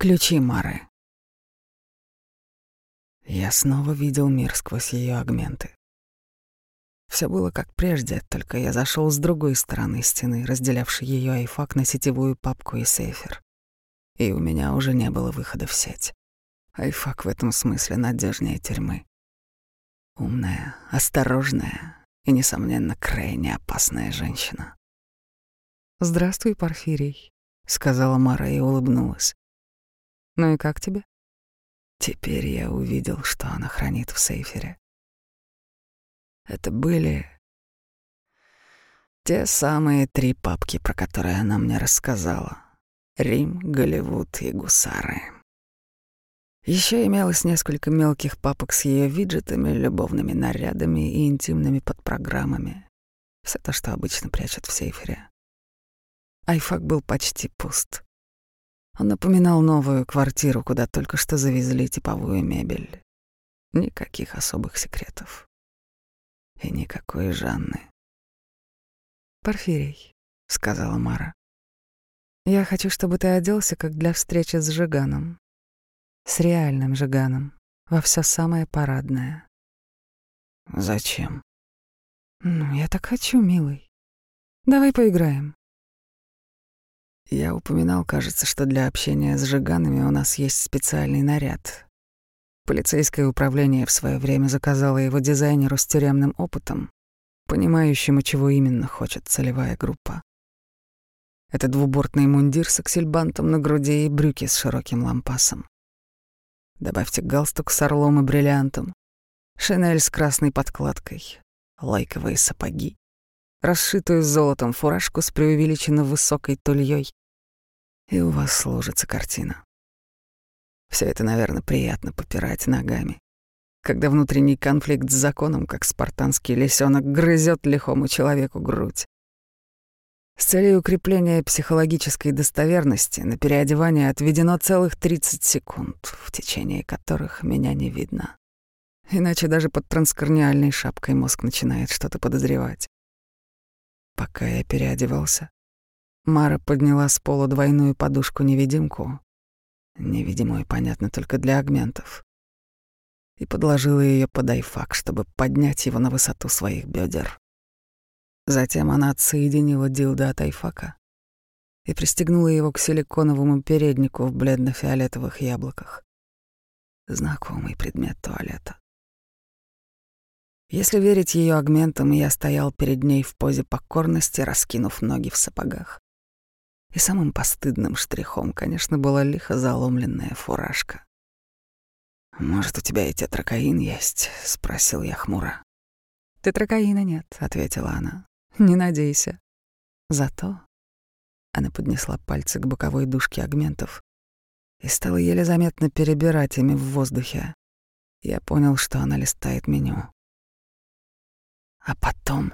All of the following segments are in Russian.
Ключи Мары. Я снова видел мир сквозь ее агменты. Все было как прежде, только я зашел с другой стороны стены, разделявшей ее айфак на сетевую папку и сейфер. И у меня уже не было выхода в сеть. Айфак в этом смысле надежнее тюрьмы. Умная, осторожная и, несомненно, крайне опасная женщина. «Здравствуй, Порфирий», — сказала Мара и улыбнулась. «Ну и как тебе?» Теперь я увидел, что она хранит в сейфере. Это были те самые три папки, про которые она мне рассказала. Рим, Голливуд и гусары. Еще имелось несколько мелких папок с ее виджетами, любовными нарядами и интимными подпрограммами. Все то, что обычно прячут в сейфере. Айфак был почти пуст. Он напоминал новую квартиру, куда только что завезли типовую мебель. Никаких особых секретов. И никакой Жанны. «Порфирий», — сказала Мара, — «я хочу, чтобы ты оделся, как для встречи с Жиганом. С реальным Жиганом, во все самое парадное». «Зачем?» «Ну, я так хочу, милый. Давай поиграем». Я упоминал, кажется, что для общения с жиганами у нас есть специальный наряд. Полицейское управление в свое время заказало его дизайнеру с тюремным опытом, понимающему, чего именно хочет целевая группа. Это двубортный мундир с аксельбантом на груди и брюки с широким лампасом. Добавьте галстук с орлом и бриллиантом, шинель с красной подкладкой, лайковые сапоги, расшитую золотом фуражку с преувеличенно высокой тульей и у вас сложится картина. Все это, наверное, приятно попирать ногами, когда внутренний конфликт с законом, как спартанский лисенок, грызет лихому человеку грудь. С целью укрепления психологической достоверности на переодевание отведено целых 30 секунд, в течение которых меня не видно. Иначе даже под транскорниальной шапкой мозг начинает что-то подозревать. Пока я переодевался, Мара подняла с пола двойную подушку-невидимку, невидимую, понятно, только для агментов, и подложила ее под айфак, чтобы поднять его на высоту своих бедер. Затем она отсоединила дилдо от айфака и пристегнула его к силиконовому переднику в бледно-фиолетовых яблоках. Знакомый предмет туалета. Если верить ее агментам, я стоял перед ней в позе покорности, раскинув ноги в сапогах. И самым постыдным штрихом, конечно, была лихо заломленная фуражка. «Может, у тебя и тетракаин есть?» — спросил я хмуро. «Тетракаина нет», — ответила она. «Не надейся». Зато она поднесла пальцы к боковой дужке агментов и стала еле заметно перебирать ими в воздухе. Я понял, что она листает меню. А потом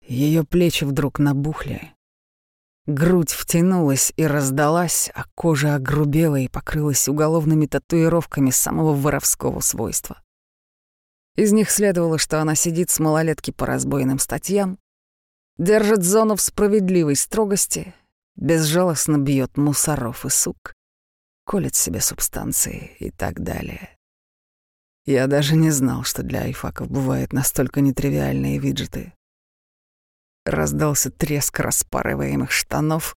ее плечи вдруг набухли, Грудь втянулась и раздалась, а кожа огрубела и покрылась уголовными татуировками самого воровского свойства. Из них следовало, что она сидит с малолетки по разбойным статьям, держит зону в справедливой строгости, безжалостно бьет мусоров и сук, колет себе субстанции и так далее. Я даже не знал, что для айфаков бывают настолько нетривиальные виджеты. Раздался треск распарываемых штанов.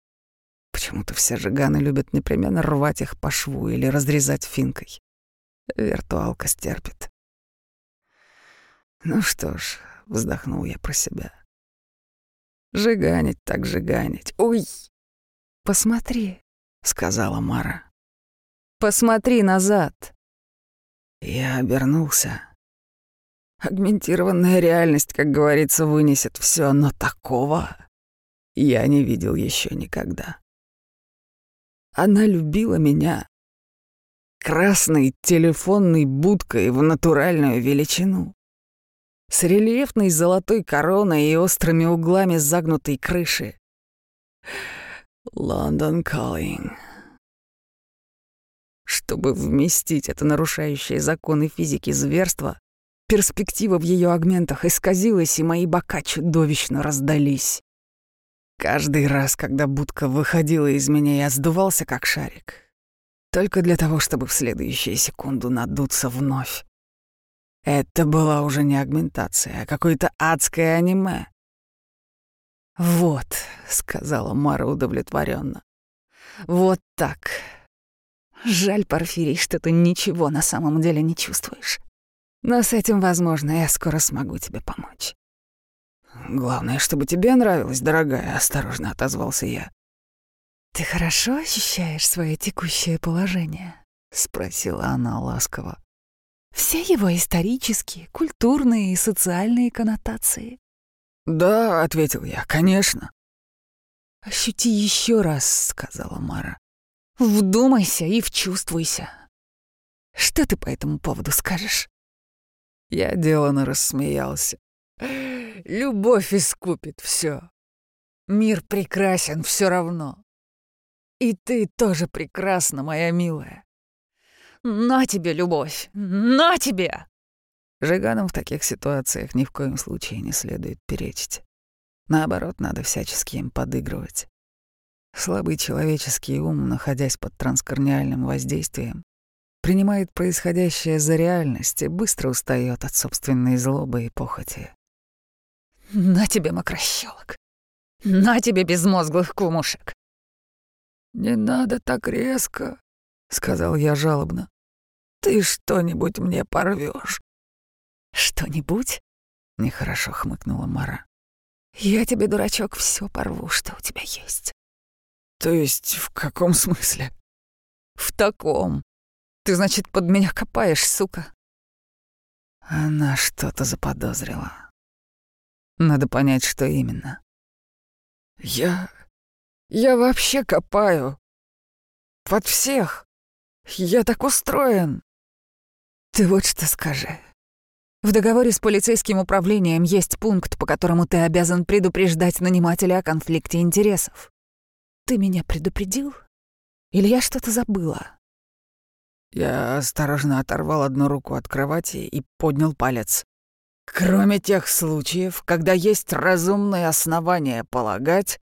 Почему-то все жиганы любят непременно рвать их по шву или разрезать финкой. Виртуалка стерпит. Ну что ж, вздохнул я про себя. Жиганить так жиганить. Ой! Посмотри, сказала Мара. Посмотри назад. Я обернулся. Агментированная реальность, как говорится, вынесет все, но такого я не видел еще никогда. Она любила меня красной телефонной будкой в натуральную величину, с рельефной золотой короной и острыми углами загнутой крыши. Лондон Calling. Чтобы вместить это нарушающее законы физики зверство, Перспектива в ее агментах исказилась, и мои бока чудовищно раздались. Каждый раз, когда будка выходила из меня, я сдувался как шарик. Только для того, чтобы в следующую секунду надуться вновь. Это была уже не агментация, а какое-то адское аниме. «Вот», — сказала Мара удовлетворенно. «Вот так. Жаль, Порфирий, что ты ничего на самом деле не чувствуешь. Но с этим, возможно, я скоро смогу тебе помочь». «Главное, чтобы тебе нравилось, дорогая», — осторожно отозвался я. «Ты хорошо ощущаешь свое текущее положение?» — спросила она ласково. «Все его исторические, культурные и социальные коннотации». «Да», — ответил я, — «конечно». «Ощути еще раз», — сказала Мара. «Вдумайся и вчувствуйся. Что ты по этому поводу скажешь?» Я делано рассмеялся. «Любовь искупит все. Мир прекрасен все равно. И ты тоже прекрасна, моя милая. На тебе, любовь, на тебе!» Жиганам в таких ситуациях ни в коем случае не следует перечить. Наоборот, надо всячески им подыгрывать. Слабый человеческий ум, находясь под транскорниальным воздействием, принимает происходящее за реальность и быстро устает от собственной злобы и похоти. «На тебе, мокрощелок! На тебе, безмозглых кумушек!» «Не надо так резко», — сказал я жалобно. «Ты что-нибудь мне порвешь. «Что-нибудь?» — нехорошо хмыкнула Мара. «Я тебе, дурачок, все порву, что у тебя есть». «То есть в каком смысле?» «В таком. Ты, значит, под меня копаешь, сука?» Она что-то заподозрила. Надо понять, что именно. «Я... я вообще копаю. Под всех. Я так устроен». «Ты вот что скажи. В договоре с полицейским управлением есть пункт, по которому ты обязан предупреждать нанимателя о конфликте интересов. Ты меня предупредил? Или я что-то забыла?» Я осторожно оторвал одну руку от кровати и поднял палец. Кроме тех случаев, когда есть разумные основания полагать,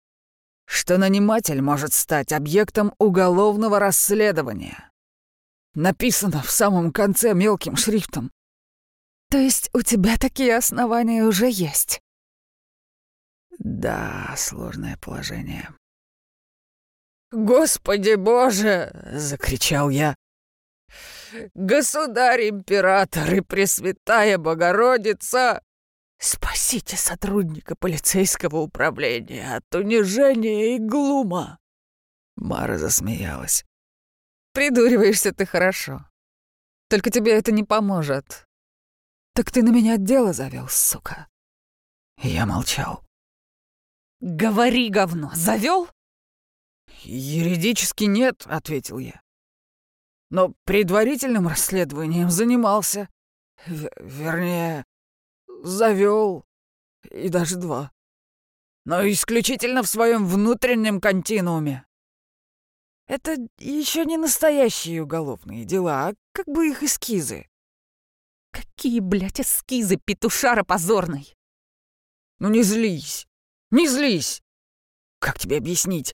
что наниматель может стать объектом уголовного расследования. Написано в самом конце мелким шрифтом. То есть у тебя такие основания уже есть? Да, сложное положение. «Господи Боже!» — закричал я. Государь-император и Пресвятая Богородица, спасите сотрудника полицейского управления от унижения и глума!» Мара засмеялась. «Придуриваешься ты хорошо. Только тебе это не поможет. Так ты на меня дело завел, сука!» Я молчал. «Говори, говно, завел? «Юридически нет», — ответил я но предварительным расследованием занимался. В вернее, завел и даже два. Но исключительно в своем внутреннем континууме. Это еще не настоящие уголовные дела, а как бы их эскизы. Какие, блядь, эскизы, петушара позорный? Ну не злись, не злись. Как тебе объяснить?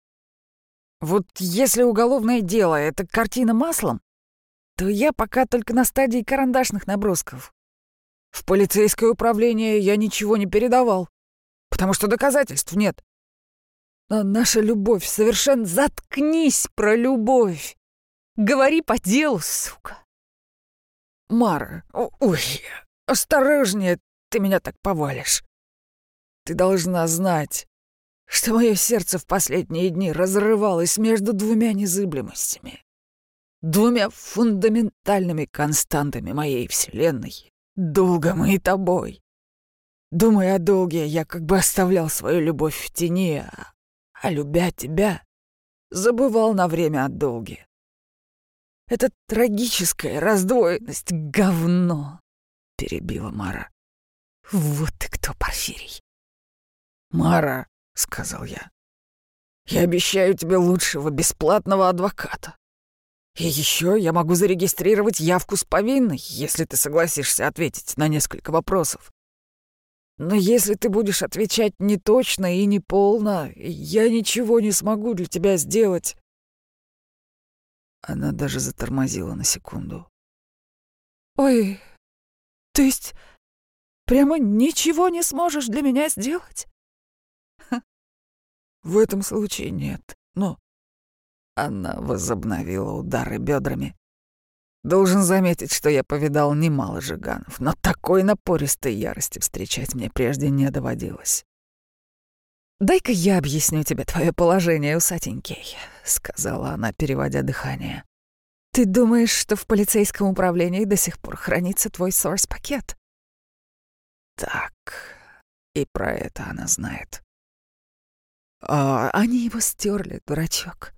Вот если уголовное дело — это картина маслом, то я пока только на стадии карандашных набросков. В полицейское управление я ничего не передавал, потому что доказательств нет. Но наша любовь совершенно... Заткнись про любовь! Говори по делу, сука! Мара, ой, осторожнее, ты меня так повалишь. Ты должна знать, что мое сердце в последние дни разрывалось между двумя незыблемостями, двумя фундаментальными константами моей вселенной — долгом и тобой. Думая о долге, я как бы оставлял свою любовь в тени, а, а любя тебя, забывал на время о долге. Это трагическая раздвоенность — говно, — перебила Мара. Вот ты кто, Порфирий. Мара, — сказал я. «Я обещаю тебе лучшего бесплатного адвоката. И еще я могу зарегистрировать явку с повинной, если ты согласишься ответить на несколько вопросов. Но если ты будешь отвечать не точно и не полно, я ничего не смогу для тебя сделать. Она даже затормозила на секунду. Ой, то есть прямо ничего не сможешь для меня сделать? Ха. В этом случае нет. Но она возобновила удары бедрами. Должен заметить, что я повидал немало жиганов, но такой напористой ярости встречать мне прежде не доводилось. «Дай-ка я объясню тебе твое положение, усатенький», — сказала она, переводя дыхание. «Ты думаешь, что в полицейском управлении до сих пор хранится твой сорс-пакет?» «Так, и про это она знает». «А, они его стерли, дурачок.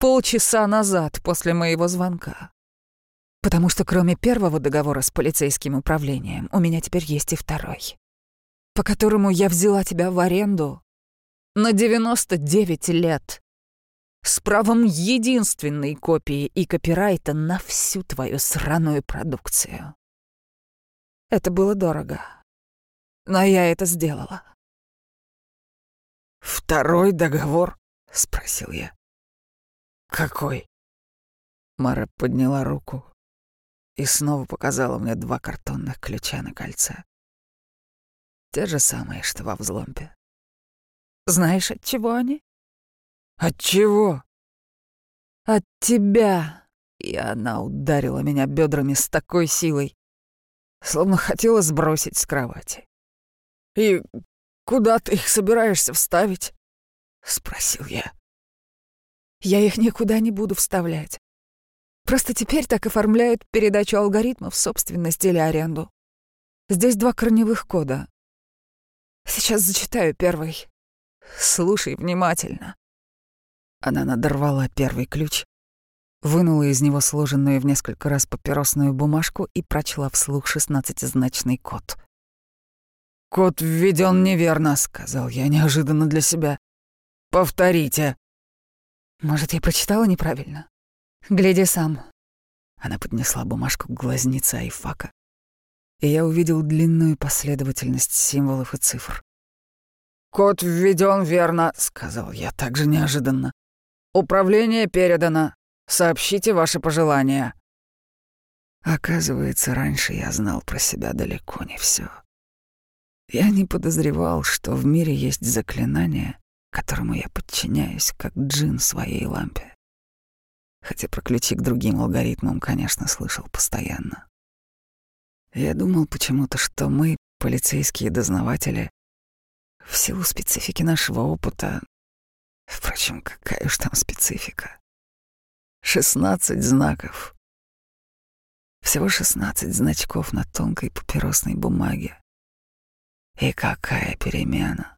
Полчаса назад, после моего звонка. Потому что кроме первого договора с полицейским управлением, у меня теперь есть и второй, по которому я взяла тебя в аренду на 99 лет с правом единственной копии и копирайта на всю твою сраную продукцию. Это было дорого, но я это сделала. «Второй договор?» — спросил я. «Какой?» Мара подняла руку, и снова показала мне два картонных ключа на кольце. Те же самые, что во взломпе. Знаешь, от чего они? От чего? От тебя. И она ударила меня бедрами с такой силой, словно хотела сбросить с кровати. И куда ты их собираешься вставить? спросил я. Я их никуда не буду вставлять. Просто теперь так оформляют передачу алгоритмов собственность или аренду. Здесь два корневых кода. Сейчас зачитаю первый. Слушай внимательно. Она надорвала первый ключ, вынула из него сложенную в несколько раз папиросную бумажку и прочла вслух шестнадцатизначный код. «Код введен неверно», — сказал я неожиданно для себя. «Повторите». Может, я прочитала неправильно? Гляди сам». Она поднесла бумажку к глазнице айфака, и я увидел длинную последовательность символов и цифр. «Код введен верно», — сказал я также неожиданно. «Управление передано. Сообщите ваши пожелания». Оказывается, раньше я знал про себя далеко не все. Я не подозревал, что в мире есть заклинание, которому я подчиняюсь, как джин своей лампе хотя про ключи к другим алгоритмам, конечно, слышал постоянно. Я думал почему-то, что мы, полицейские дознаватели, в силу специфики нашего опыта... Впрочем, какая уж там специфика. Шестнадцать знаков. Всего шестнадцать значков на тонкой папиросной бумаге. И какая перемена.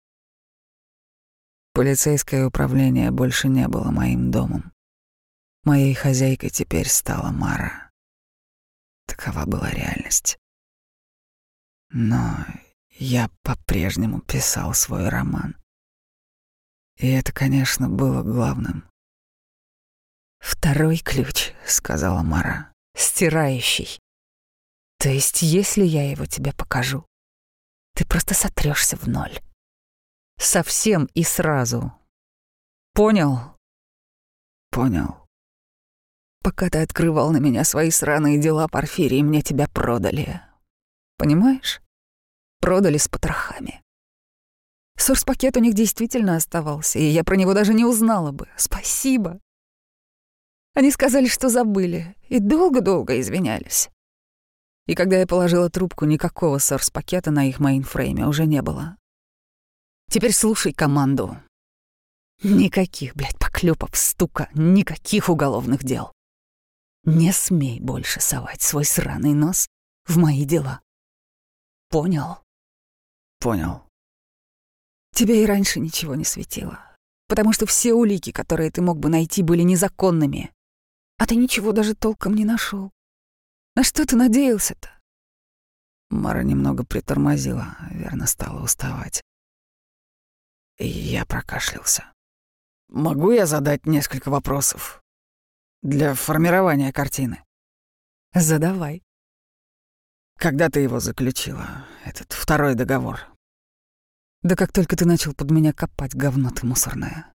Полицейское управление больше не было моим домом. Моей хозяйкой теперь стала Мара. Такова была реальность. Но я по-прежнему писал свой роман. И это, конечно, было главным. «Второй ключ», — сказала Мара, — «стирающий. То есть, если я его тебе покажу, ты просто сотрёшься в ноль. Совсем и сразу. Понял?» «Понял», Пока ты открывал на меня свои сраные дела, Порфирий, мне тебя продали. Понимаешь? Продали с потрохами. Сорс-пакет у них действительно оставался, и я про него даже не узнала бы. Спасибо. Они сказали, что забыли, и долго-долго извинялись. И когда я положила трубку, никакого source-пакета на их мейнфрейме уже не было. Теперь слушай команду. Никаких, блядь, поклёпов, стука, никаких уголовных дел. Не смей больше совать свой сраный нос в мои дела. Понял? Понял. Тебе и раньше ничего не светило, потому что все улики, которые ты мог бы найти, были незаконными. А ты ничего даже толком не нашел. На что ты надеялся-то? Мара немного притормозила, верно стала уставать. Я прокашлялся. «Могу я задать несколько вопросов?» для формирования картины. Задавай. Когда ты его заключила, этот второй договор? Да как только ты начал под меня копать, говно ты мусорное.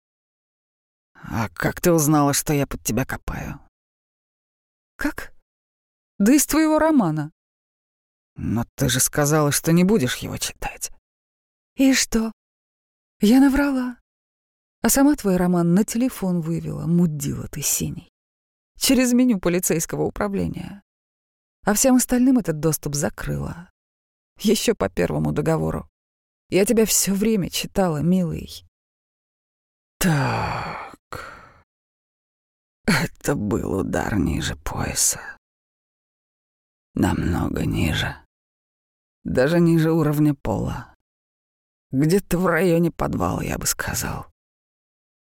А как ты узнала, что я под тебя копаю? Как? Да из твоего романа. Но ты же сказала, что не будешь его читать. И что? Я наврала. А сама твой роман на телефон вывела, мудила ты синий. Через меню полицейского управления. А всем остальным этот доступ закрыла. Еще по первому договору. Я тебя все время читала, милый. Так. Это был удар ниже пояса. Намного ниже. Даже ниже уровня пола. Где-то в районе подвала, я бы сказал.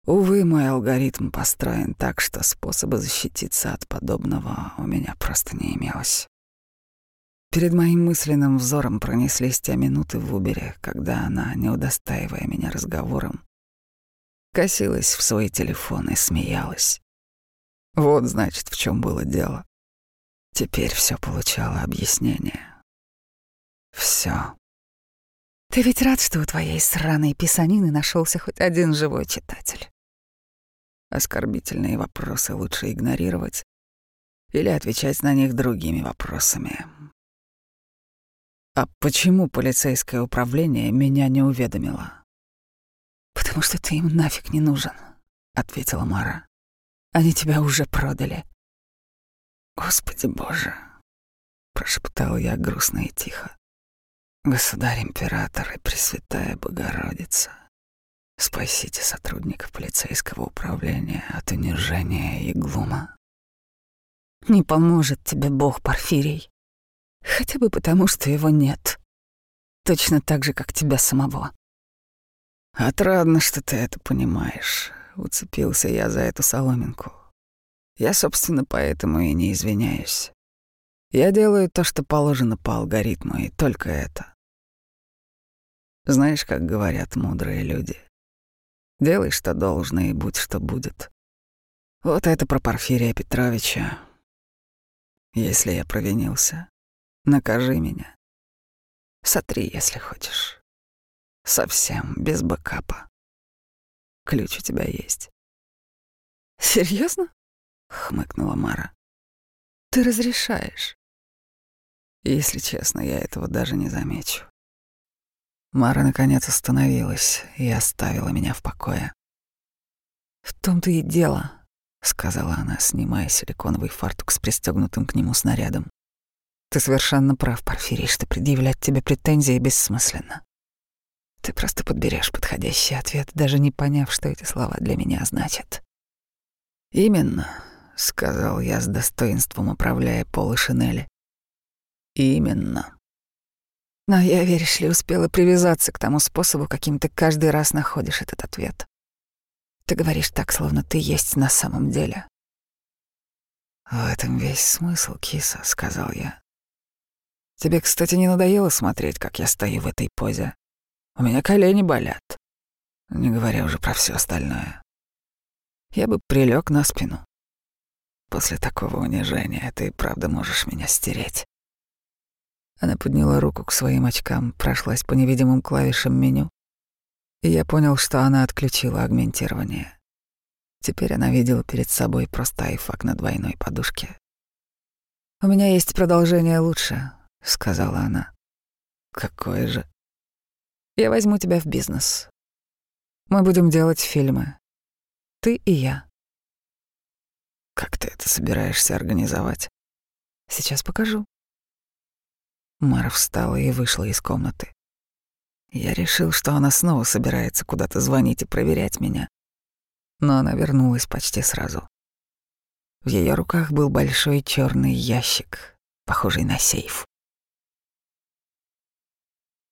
Увы, мой алгоритм построен так, что способа защититься от подобного у меня просто не имелось. Перед моим мысленным взором пронеслись те минуты в Убере, когда она, не удостаивая меня разговором, косилась в свой телефон и смеялась. Вот, значит, в чем было дело. Теперь все получало объяснение. Все. Ты ведь рад, что у твоей сраной писанины нашелся хоть один живой читатель? Оскорбительные вопросы лучше игнорировать или отвечать на них другими вопросами. А почему полицейское управление меня не уведомило? Потому что ты им нафиг не нужен, ответила Мара. Они тебя уже продали. Господи Боже, прошептал я грустно и тихо. Государь-император и Пресвятая Богородица, спасите сотрудников полицейского управления от унижения и глума. Не поможет тебе Бог, Порфирий. Хотя бы потому, что его нет. Точно так же, как тебя самого. Отрадно, что ты это понимаешь. Уцепился я за эту соломинку. Я, собственно, поэтому и не извиняюсь. Я делаю то, что положено по алгоритму, и только это. Знаешь, как говорят мудрые люди? Делай, что должно, и будь, что будет. Вот это про Порфирия Петровича. Если я провинился, накажи меня. Сотри, если хочешь. Совсем без бэкапа. Ключ у тебя есть. Серьезно? хмыкнула Мара. Ты разрешаешь? Если честно, я этого даже не замечу. Мара наконец остановилась и оставила меня в покое. В том-то и дело, сказала она, снимая силиконовый фартук с пристегнутым к нему снарядом. Ты совершенно прав, Порфирий, что предъявлять тебе претензии бессмысленно. Ты просто подберешь подходящий ответ, даже не поняв, что эти слова для меня значат. Именно, сказал я с достоинством, управляя полы шинели. Именно. Но я, веришь ли, успела привязаться к тому способу, каким ты каждый раз находишь этот ответ. Ты говоришь так, словно ты есть на самом деле. В этом весь смысл, киса, сказал я. Тебе, кстати, не надоело смотреть, как я стою в этой позе? У меня колени болят. Не говоря уже про все остальное. Я бы прилег на спину. После такого унижения ты правда можешь меня стереть. Она подняла руку к своим очкам, прошлась по невидимым клавишам меню, и я понял, что она отключила агментирование. Теперь она видела перед собой просто айфак на двойной подушке. «У меня есть продолжение лучше», — сказала она. «Какое же?» Я возьму тебя в бизнес. Мы будем делать фильмы. Ты и я. Как ты это собираешься организовать? Сейчас покажу. Мара встала и вышла из комнаты. Я решил, что она снова собирается куда-то звонить и проверять меня. Но она вернулась почти сразу. В ее руках был большой черный ящик, похожий на сейф.